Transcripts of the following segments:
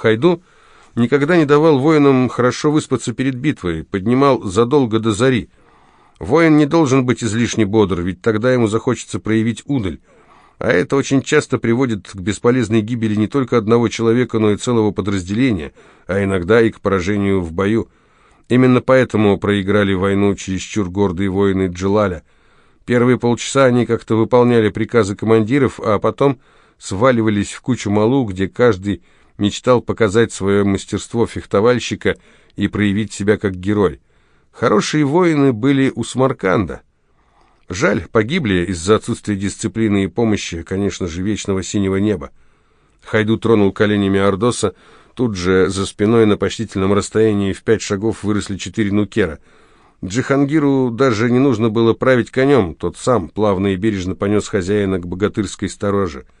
Хайду никогда не давал воинам хорошо выспаться перед битвой, поднимал задолго до зари. Воин не должен быть излишне бодр, ведь тогда ему захочется проявить удаль. А это очень часто приводит к бесполезной гибели не только одного человека, но и целого подразделения, а иногда и к поражению в бою. Именно поэтому проиграли войну чересчур гордые воины Джелаля. Первые полчаса они как-то выполняли приказы командиров, а потом сваливались в кучу малу, где каждый мечтал показать свое мастерство фехтовальщика и проявить себя как герой. Хорошие воины были у Смарканда. Жаль, погибли из-за отсутствия дисциплины и помощи, конечно же, вечного синего неба. Хайду тронул коленями Ордоса, тут же за спиной на почтительном расстоянии в пять шагов выросли четыре нукера. Джихангиру даже не нужно было править конем, тот сам плавно и бережно понес хозяина к богатырской стороже —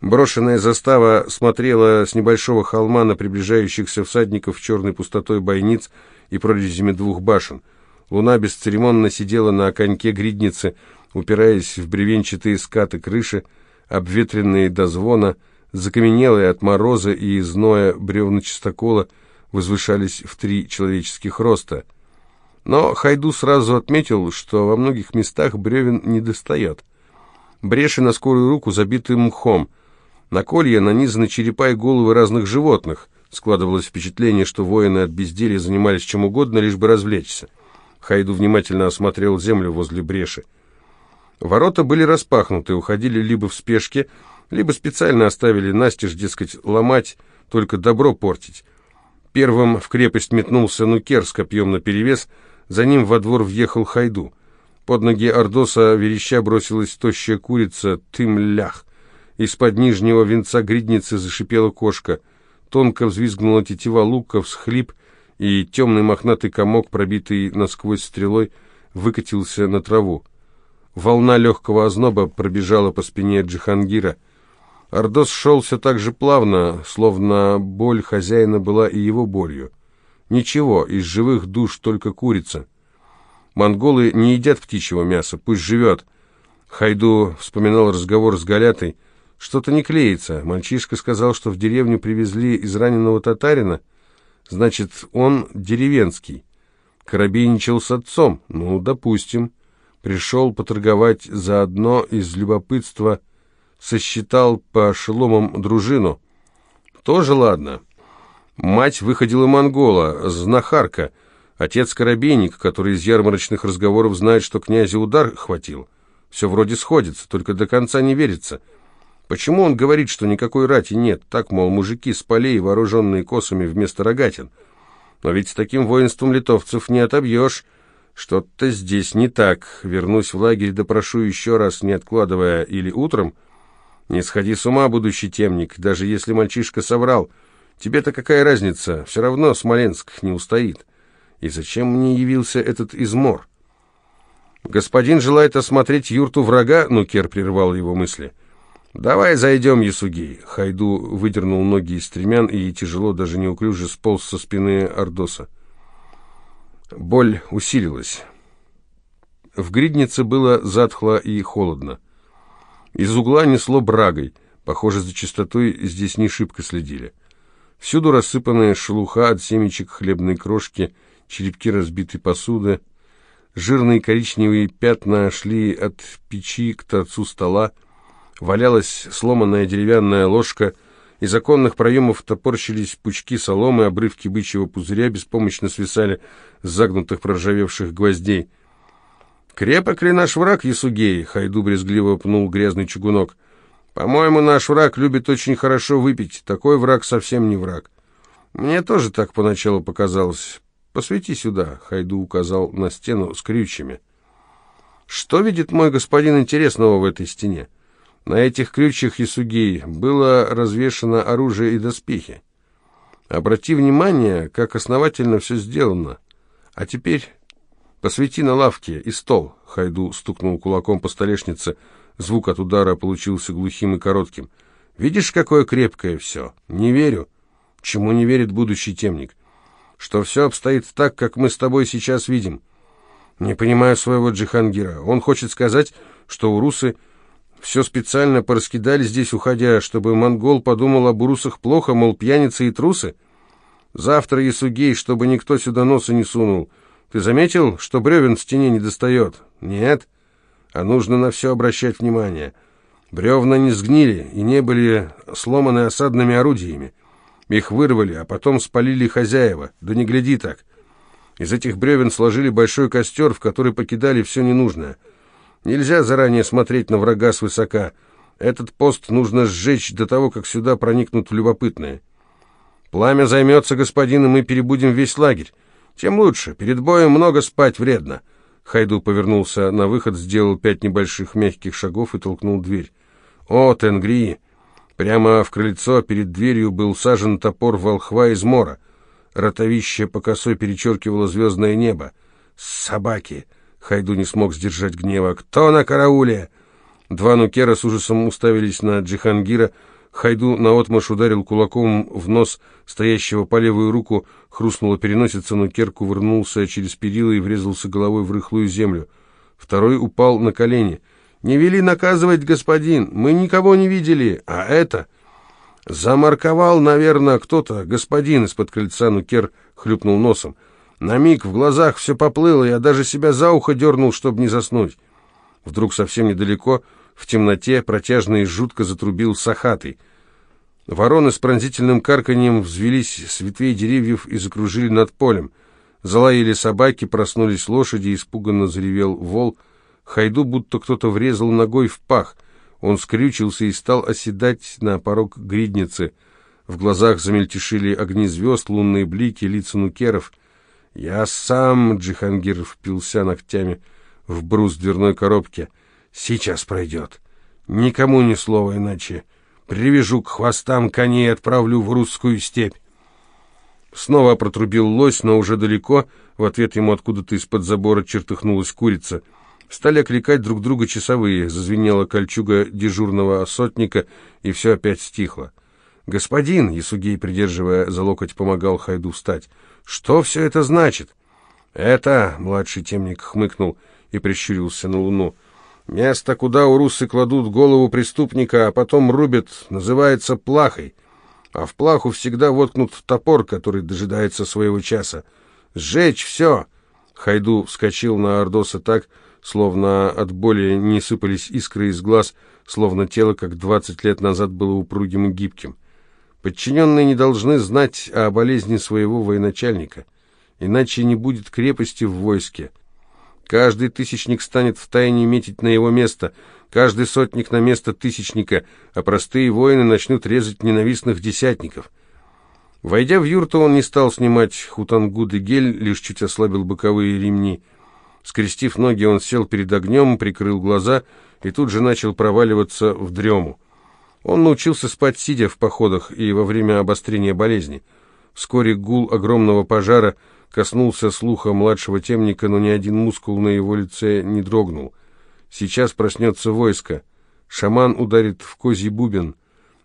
Брошенная застава смотрела с небольшого холма на приближающихся всадников черной пустотой бойниц и прорезями двух башен. Луна бесцеремонно сидела на коньке гридницы, упираясь в бревенчатые скаты крыши, обветренные до звона, закаменелые от мороза и изноя бревна чистокола возвышались в три человеческих роста. Но Хайду сразу отметил, что во многих местах бревен недостает. Бреши на скорую руку забиты мхом, на колья нанизаны черепа и головы разных животных. Складывалось впечатление, что воины от безделья занимались чем угодно, лишь бы развлечься. Хайду внимательно осмотрел землю возле бреши. Ворота были распахнуты, уходили либо в спешке, либо специально оставили настежь, дескать, ломать, только добро портить. Первым в крепость метнулся Нукер с копьем наперевес, за ним во двор въехал Хайду. Под ноги Ордоса вереща бросилась тощая курица «Тым-лях». Из-под нижнего венца гридницы зашипела кошка. Тонко взвизгнула тетива лука, всхлип, и темный мохнатый комок, пробитый насквозь стрелой, выкатился на траву. Волна легкого озноба пробежала по спине Джихангира. Ордос шелся так же плавно, словно боль хозяина была и его болью. Ничего, из живых душ только курица. Монголы не едят птичьего мяса, пусть живет. Хайду вспоминал разговор с Галятой, что-то не клеится. Мальчишка сказал, что в деревню привезли израненного татарина. Значит, он деревенский. Коробейничал с отцом. Ну, допустим. Пришел поторговать заодно из любопытства. Сосчитал по шеломам дружину. Тоже ладно. Мать выходила монгола, знахарка. Отец коробейник, который из ярмарочных разговоров знает, что князя удар хватил. Все вроде сходится, только до конца не верится. — Почему он говорит, что никакой рати нет? Так, мол, мужики с полей, вооруженные косами вместо рогатин. Но ведь с таким воинством литовцев не отобьешь. Что-то здесь не так. Вернусь в лагерь, допрошу еще раз, не откладывая, или утром. Не сходи с ума, будущий темник, даже если мальчишка соврал. Тебе-то какая разница? Все равно Смоленск не устоит. И зачем мне явился этот измор? Господин желает осмотреть юрту врага, Нукер прервал его мысли — «Давай зайдем, Ясуги!» Хайду выдернул ноги из стремян и тяжело, даже неуклюже сполз со спины Ордоса. Боль усилилась. В гриднице было затхло и холодно. Из угла несло брагой. Похоже, за чистотой здесь не шибко следили. Всюду рассыпанная шелуха от семечек хлебной крошки, черепки разбитой посуды. Жирные коричневые пятна шли от печи к торцу стола — валялась сломанная деревянная ложка, из оконных проемов топорщились пучки соломы, обрывки бычьего пузыря беспомощно свисали с загнутых проржавевших гвоздей. «Крепок ли наш враг, Ясугей?» — Хайду брезгливо пнул грязный чугунок. «По-моему, наш враг любит очень хорошо выпить. Такой враг совсем не враг». «Мне тоже так поначалу показалось. Посвети сюда», — Хайду указал на стену с крючьями. «Что видит мой господин интересного в этой стене?» На этих крючьях Исугей было развешено оружие и доспехи. Обрати внимание, как основательно все сделано. А теперь посвети на лавке и стол. Хайду стукнул кулаком по столешнице. Звук от удара получился глухим и коротким. Видишь, какое крепкое все? Не верю. Чему не верит будущий темник? Что все обстоит так, как мы с тобой сейчас видим. Не понимаю своего Джихангира. Он хочет сказать, что у русы все специально пораскидали здесь, уходя, чтобы монгол подумал об урусах плохо, мол, пьяницы и трусы. Завтра, Ясугей, чтобы никто сюда носа не сунул. Ты заметил, что бревен в стене не достает? Нет. А нужно на все обращать внимание. Бревна не сгнили и не были сломаны осадными орудиями. Их вырвали, а потом спалили хозяева. Да не гляди так. Из этих бревен сложили большой костер, в который покидали все ненужное. Нельзя заранее смотреть на врага свысока. Этот пост нужно сжечь до того, как сюда проникнут любопытные. Пламя займется господином, и перебудем весь лагерь. Тем лучше. Перед боем много спать вредно». Хайду повернулся на выход, сделал пять небольших мягких шагов и толкнул дверь. «О, Тенгри!» Прямо в крыльцо перед дверью был сажен топор волхва из мора. Ротовище по косой перечеркивало звездное небо. «Собаки!» Хайду не смог сдержать гнева. «Кто на карауле?» Два нукера с ужасом уставились на Джихангира. Хайду наотмашь ударил кулаком в нос стоящего по левую руку, хрустнула переносица, нукер кувырнулся через перила и врезался головой в рыхлую землю. Второй упал на колени. «Не вели наказывать, господин! Мы никого не видели! А это...» «Замарковал, наверное, кто-то, господин!» Из-под крыльца нукер хлюпнул носом. На миг в глазах все поплыло, я даже себя за ухо дернул, чтобы не заснуть. Вдруг совсем недалеко, в темноте, протяжно и жутко затрубил сахатый. Вороны с пронзительным карканьем взвелись с ветвей деревьев и закружили над полем. Залаяли собаки, проснулись лошади, испуганно заревел вол. Хайду будто кто-то врезал ногой в пах. Он скрючился и стал оседать на порог гридницы. В глазах замельтешили огни звезд, лунные блики, лица нукеров — я сам, Джихангир впился ногтями в брус дверной коробки. Сейчас пройдет. Никому ни слова иначе. Привяжу к хвостам коней и отправлю в русскую степь. Снова протрубил лось, но уже далеко. В ответ ему откуда-то из-под забора чертыхнулась курица. Стали окликать друг друга часовые. Зазвенела кольчуга дежурного сотника, и все опять стихло. «Господин!» — Ясугей, придерживая за локоть, помогал Хайду встать. «Что все это значит?» «Это...» — младший темник хмыкнул и прищурился на луну. «Место, куда урусы кладут голову преступника, а потом рубят, называется плахой. А в плаху всегда воткнут топор, который дожидается своего часа. Сжечь все!» Хайду вскочил на Ордоса так, словно от боли не сыпались искры из глаз, словно тело, как двадцать лет назад, было упругим и гибким. Подчиненные не должны знать о болезни своего военачальника, иначе не будет крепости в войске. Каждый тысячник станет втайне метить на его место, каждый сотник на место тысячника, а простые воины начнут резать ненавистных десятников. Войдя в юрту, он не стал снимать хутангуд и гель, лишь чуть ослабил боковые ремни. Скрестив ноги, он сел перед огнем, прикрыл глаза и тут же начал проваливаться в дрему. Он научился спать, сидя в походах и во время обострения болезни. Вскоре гул огромного пожара коснулся слуха младшего темника, но ни один мускул на его лице не дрогнул. Сейчас проснется войско. Шаман ударит в козий бубен.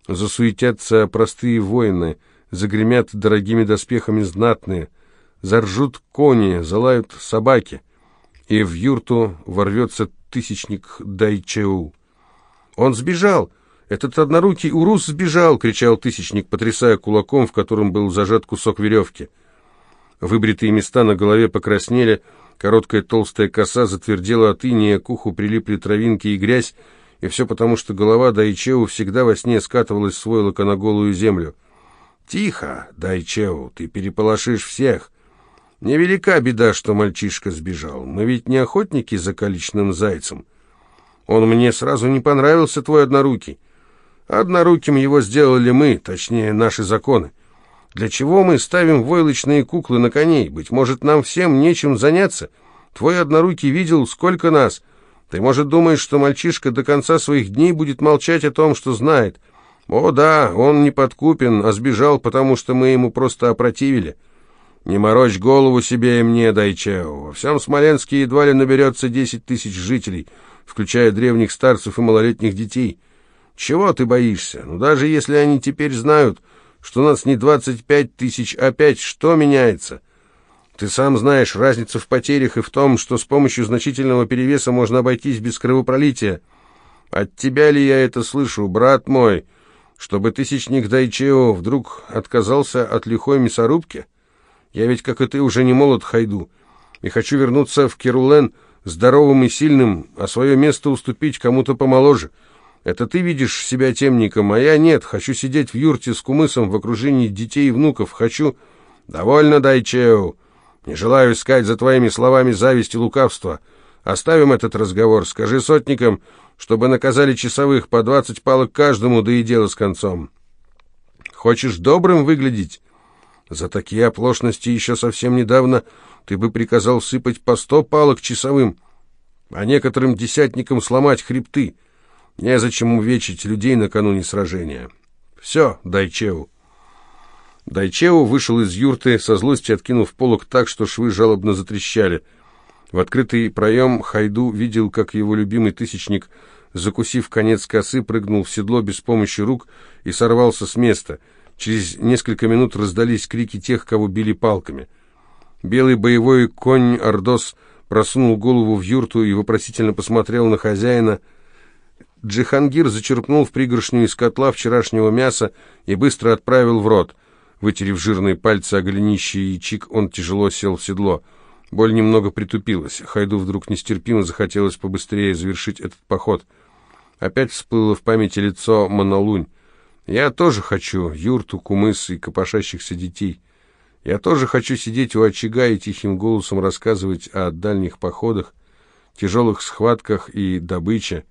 Засуетятся простые воины, загремят дорогими доспехами знатные. Заржут кони, залают собаки. И в юрту ворвется тысячник Дайчеу. «Он сбежал!» «Этот однорукий урус сбежал!» — кричал тысячник, потрясая кулаком, в котором был зажат кусок веревки. Выбритые места на голове покраснели, короткая толстая коса затвердела от иния, к уху прилипли травинки и грязь, и все потому, что голова Дайчеу всегда во сне скатывалась с войлока на голую землю. «Тихо, Дайчеу, ты переполошишь всех!» «Невелика беда, что мальчишка сбежал. Мы ведь не охотники за количным зайцем. Он мне сразу не понравился, твой однорукий. Одноруким его сделали мы, точнее, наши законы. Для чего мы ставим войлочные куклы на коней? Быть может, нам всем нечем заняться? Твой однорукий видел, сколько нас. Ты, может, думаешь, что мальчишка до конца своих дней будет молчать о том, что знает? О да, он не подкупен, а сбежал, потому что мы ему просто опротивили. Не морочь голову себе и мне, Дайчео. Во всем Смоленске едва ли наберется десять тысяч жителей, включая древних старцев и малолетних детей». Чего ты боишься? Ну даже если они теперь знают, что нас не 25 тысяч, а 5, что меняется? Ты сам знаешь разницу в потерях и в том, что с помощью значительного перевеса можно обойтись без кровопролития. От тебя ли я это слышу, брат мой, чтобы тысячник Дайчео вдруг отказался от лихой мясорубки? Я ведь, как и ты, уже не молод хайду, и хочу вернуться в Кирулен здоровым и сильным, а свое место уступить кому-то помоложе». Это ты видишь себя темником, а я нет. Хочу сидеть в юрте с кумысом в окружении детей и внуков. Хочу... Довольно, Дайчеу. Не желаю искать за твоими словами зависть и лукавство. Оставим этот разговор. Скажи сотникам, чтобы наказали часовых по двадцать палок каждому, да и дело с концом. Хочешь добрым выглядеть? За такие оплошности еще совсем недавно ты бы приказал сыпать по сто палок часовым, а некоторым десятникам сломать хребты». Незачем увечить людей накануне сражения. Все, Дайчеу. Дайчеу вышел из юрты, со злостью откинув полок так, что швы жалобно затрещали. В открытый проем Хайду видел, как его любимый тысячник, закусив конец косы, прыгнул в седло без помощи рук и сорвался с места. Через несколько минут раздались крики тех, кого били палками. Белый боевой конь Ордос просунул голову в юрту и вопросительно посмотрел на хозяина — Джихангир зачерпнул в пригоршню из котла вчерашнего мяса и быстро отправил в рот. Вытерев жирные пальцы о голенище ячик, он тяжело сел в седло. Боль немного притупилась. Хайду вдруг нестерпимо захотелось побыстрее завершить этот поход. Опять всплыло в памяти лицо Монолунь. «Я тоже хочу юрту, кумыс и копошащихся детей. Я тоже хочу сидеть у очага и тихим голосом рассказывать о дальних походах, тяжелых схватках и добыче»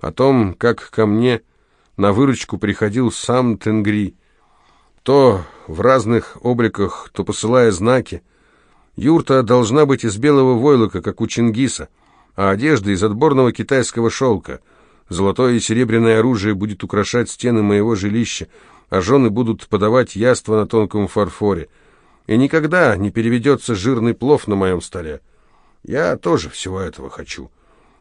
о том, как ко мне на выручку приходил сам Тенгри, то в разных обликах, то посылая знаки. Юрта должна быть из белого войлока, как у Чингиса, а одежда из отборного китайского шелка. Золотое и серебряное оружие будет украшать стены моего жилища, а жены будут подавать яство на тонком фарфоре. И никогда не переведется жирный плов на моем столе. Я тоже всего этого хочу».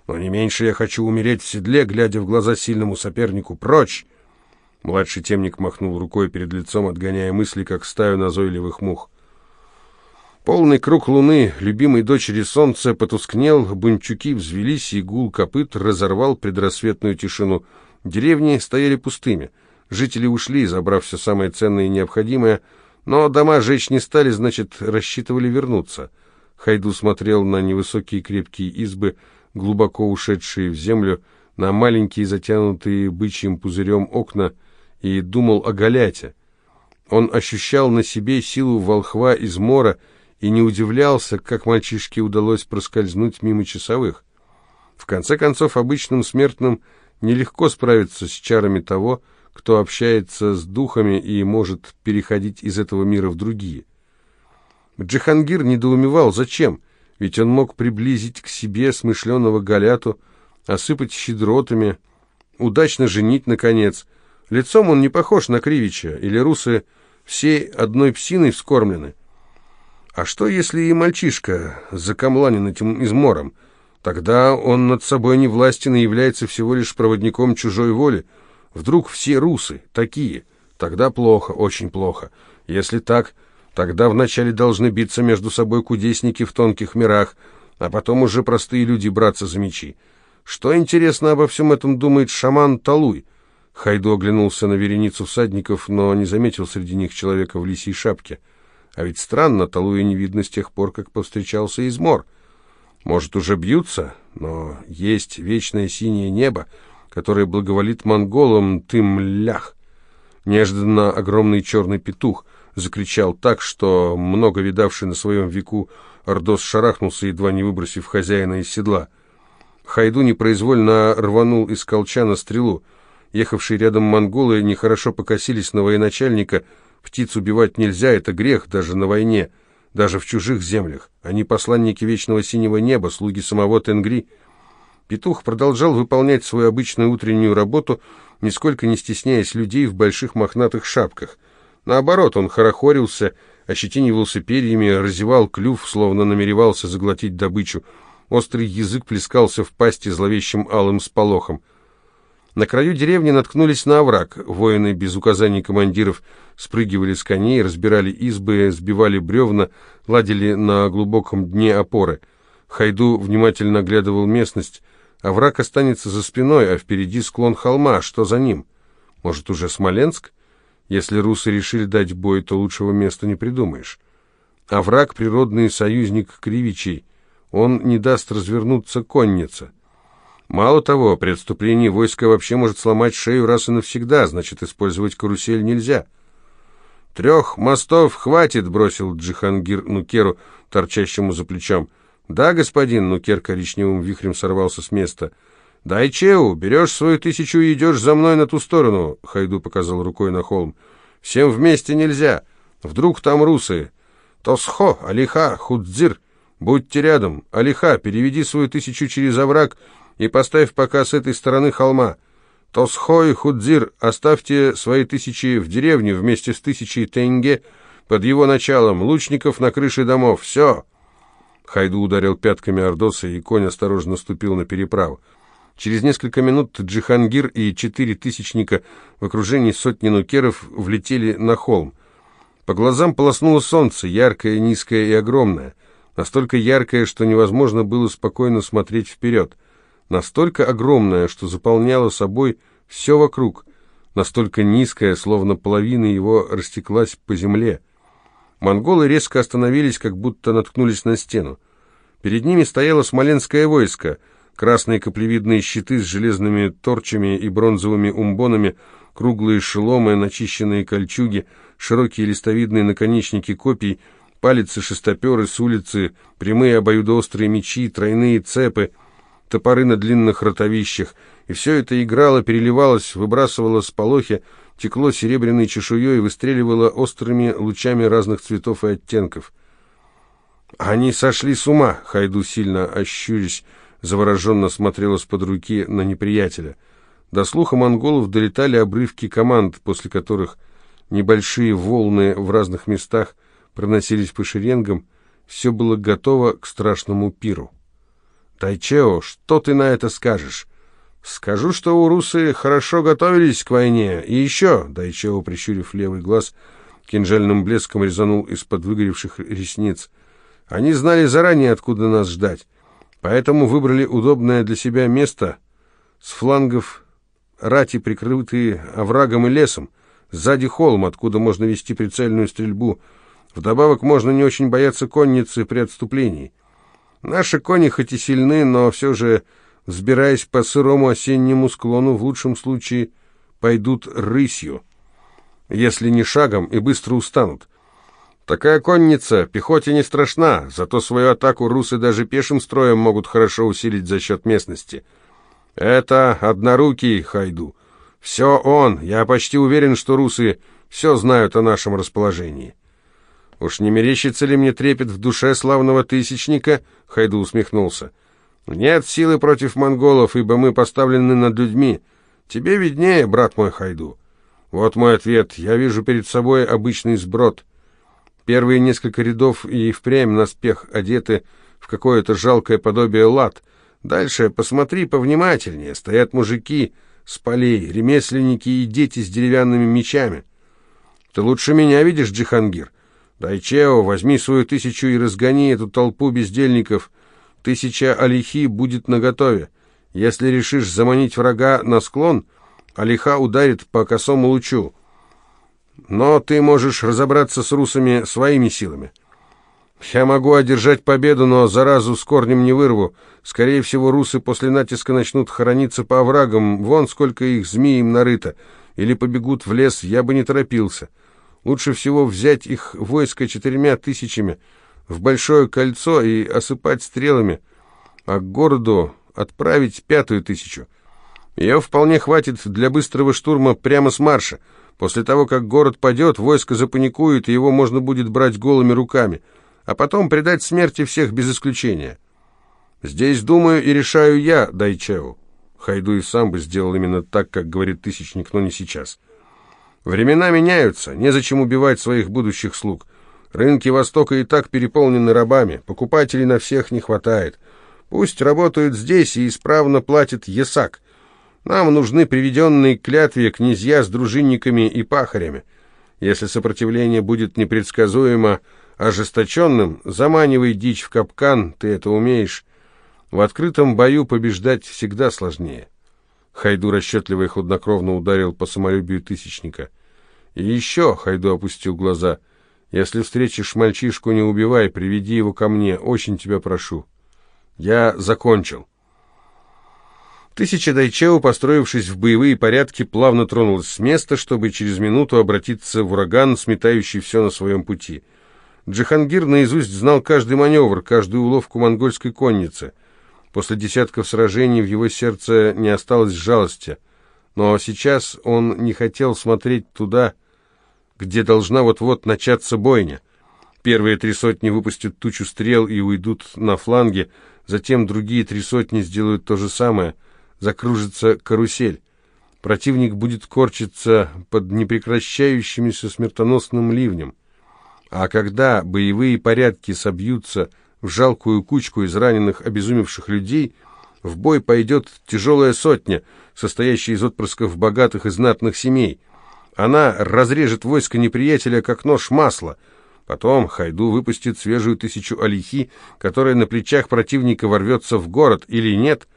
Но не меньше я хочу умереть в седле, глядя в глаза сильному сопернику. Прочь!» Младший темник махнул рукой перед лицом, отгоняя мысли, как стаю назойливых мух. Полный круг луны, любимой дочери солнца, потускнел, бунчуки взвелись, и гул копыт разорвал предрассветную тишину. Деревни стояли пустыми. Жители ушли, забрав все самое ценное и необходимое, но дома жечь не стали, значит, рассчитывали вернуться. Хайду смотрел на невысокие крепкие избы, глубоко ушедшие в землю, на маленькие затянутые бычьим пузырем окна и думал о Галяте. Он ощущал на себе силу волхва из мора и не удивлялся, как мальчишке удалось проскользнуть мимо часовых. В конце концов, обычным смертным нелегко справиться с чарами того, кто общается с духами и может переходить из этого мира в другие. Джихангир недоумевал, зачем? ведь он мог приблизить к себе смышленого Галяту, осыпать щедротами, удачно женить, наконец. Лицом он не похож на Кривича, или русы всей одной псиной вскормлены. А что, если и мальчишка закомланен этим измором? Тогда он над собой не властен и является всего лишь проводником чужой воли. Вдруг все русы такие? Тогда плохо, очень плохо. Если так, Тогда вначале должны биться между собой кудесники в тонких мирах, а потом уже простые люди браться за мечи. Что, интересно, обо всем этом думает шаман Талуй? Хайду оглянулся на вереницу всадников, но не заметил среди них человека в лисьей шапке. А ведь странно, Талуя не видно с тех пор, как повстречался измор. Может, уже бьются, но есть вечное синее небо, которое благоволит монголам, тымлях. Неожиданно огромный черный петух — закричал так, что много видавший на своем веку Ордос шарахнулся, едва не выбросив хозяина из седла. Хайду непроизвольно рванул из колчана стрелу. Ехавшие рядом монголы нехорошо покосились на военачальника. Птиц убивать нельзя, это грех, даже на войне, даже в чужих землях. Они посланники вечного синего неба, слуги самого Тенгри. Петух продолжал выполнять свою обычную утреннюю работу, нисколько не стесняясь людей в больших мохнатых шапках — Наоборот, он хорохорился, ощетинивался перьями, разевал клюв, словно намеревался заглотить добычу. Острый язык плескался в пасти зловещим алым сполохом. На краю деревни наткнулись на овраг. Воины без указаний командиров спрыгивали с коней, разбирали избы, сбивали бревна, ладили на глубоком дне опоры. Хайду внимательно оглядывал местность. Овраг останется за спиной, а впереди склон холма. Что за ним? Может, уже Смоленск? — если русы решили дать бой, то лучшего места не придумаешь. А враг — природный союзник Кривичей. Он не даст развернуться конница. Мало того, при отступлении войска вообще может сломать шею раз и навсегда, значит, использовать карусель нельзя. «Трех мостов хватит», — бросил Джихангир Нукеру, торчащему за плечом. «Да, господин», — Нукер коричневым вихрем сорвался с места, — Дай чеу, берешь свою тысячу и идешь за мной на ту сторону», — Хайду показал рукой на холм. «Всем вместе нельзя. Вдруг там русы. Тосхо, Алиха, Худзир, будьте рядом. Алиха, переведи свою тысячу через овраг и поставь пока с этой стороны холма. Тосхо и Худзир, оставьте свои тысячи в деревне вместе с тысячей тенге под его началом, лучников на крыше домов. Все!» Хайду ударил пятками Ордоса, и конь осторожно ступил на переправу. Через несколько минут Джихангир и четыре тысячника в окружении сотни нукеров влетели на холм. По глазам полоснуло солнце, яркое, низкое и огромное. Настолько яркое, что невозможно было спокойно смотреть вперед. Настолько огромное, что заполняло собой все вокруг. Настолько низкое, словно половина его растеклась по земле. Монголы резко остановились, как будто наткнулись на стену. Перед ними стояло смоленское войско — красные каплевидные щиты с железными торчами и бронзовыми умбонами, круглые шеломы, начищенные кольчуги, широкие листовидные наконечники копий, палицы шестоперы с улицы, прямые обоюдоострые мечи, тройные цепы, топоры на длинных ротовищах. И все это играло, переливалось, выбрасывало с сполохи, текло серебряной чешуей, выстреливало острыми лучами разных цветов и оттенков. «Они сошли с ума!» — Хайду сильно ощурясь, завороженно смотрела с под руки на неприятеля. До слуха монголов долетали обрывки команд, после которых небольшие волны в разных местах проносились по шеренгам. Все было готово к страшному пиру. «Тайчео, что ты на это скажешь?» «Скажу, что у урусы хорошо готовились к войне. И еще...» Дайчео, прищурив левый глаз, кинжальным блеском резанул из-под выгоревших ресниц. «Они знали заранее, откуда нас ждать поэтому выбрали удобное для себя место с флангов рати, прикрытые оврагом и лесом, сзади холм, откуда можно вести прицельную стрельбу. Вдобавок можно не очень бояться конницы при отступлении. Наши кони хоть и сильны, но все же, взбираясь по сырому осеннему склону, в лучшем случае пойдут рысью, если не шагом, и быстро устанут. Такая конница пехоте не страшна, зато свою атаку русы даже пешим строем могут хорошо усилить за счет местности. Это однорукий Хайду. Все он, я почти уверен, что русы все знают о нашем расположении. Уж не мерещится ли мне трепет в душе славного тысячника? Хайду усмехнулся. Нет силы против монголов, ибо мы поставлены над людьми. Тебе виднее, брат мой Хайду. Вот мой ответ. Я вижу перед собой обычный сброд. Первые несколько рядов и впрямь на одеты в какое-то жалкое подобие лад. Дальше посмотри повнимательнее. Стоят мужики с полей, ремесленники и дети с деревянными мечами. Ты лучше меня видишь, Джихангир. Дай Чео, возьми свою тысячу и разгони эту толпу бездельников. Тысяча Алихи будет наготове. Если решишь заманить врага на склон, Алиха ударит по косому лучу но ты можешь разобраться с русами своими силами. Я могу одержать победу, но заразу с корнем не вырву. Скорее всего, русы после натиска начнут хорониться по оврагам, вон сколько их змей им нарыто, или побегут в лес, я бы не торопился. Лучше всего взять их войско четырьмя тысячами в большое кольцо и осыпать стрелами, а к городу отправить пятую тысячу. Ее вполне хватит для быстрого штурма прямо с марша. После того, как город падет, войско запаникует, его можно будет брать голыми руками, а потом предать смерти всех без исключения. Здесь думаю и решаю я, Дайчеу. Хайдуев сам бы сделал именно так, как говорит Тысячник, но не сейчас. Времена меняются, незачем убивать своих будущих слуг. Рынки Востока и так переполнены рабами, покупателей на всех не хватает. Пусть работают здесь и исправно платит ЕСАК, нам нужны приведенные к князья с дружинниками и пахарями. Если сопротивление будет непредсказуемо ожесточенным, заманивай дичь в капкан, ты это умеешь. В открытом бою побеждать всегда сложнее. Хайду расчетливо и хладнокровно ударил по самолюбию тысячника. И еще, Хайду опустил глаза, если встретишь мальчишку, не убивай, приведи его ко мне, очень тебя прошу. Я закончил. Тысяча дайчеу, построившись в боевые порядки, плавно тронулась с места, чтобы через минуту обратиться в ураган, сметающий все на своем пути. Джихангир наизусть знал каждый маневр, каждую уловку монгольской конницы. После десятков сражений в его сердце не осталось жалости. Но сейчас он не хотел смотреть туда, где должна вот-вот начаться бойня. Первые три сотни выпустят тучу стрел и уйдут на фланги, затем другие три сотни сделают то же самое — закружится карусель. Противник будет корчиться под непрекращающимся смертоносным ливнем. А когда боевые порядки собьются в жалкую кучку из раненых обезумевших людей, в бой пойдет тяжелая сотня, состоящая из отпрысков богатых и знатных семей. Она разрежет войско неприятеля, как нож масла. Потом Хайду выпустит свежую тысячу алихи, которая на плечах противника ворвется в город или нет –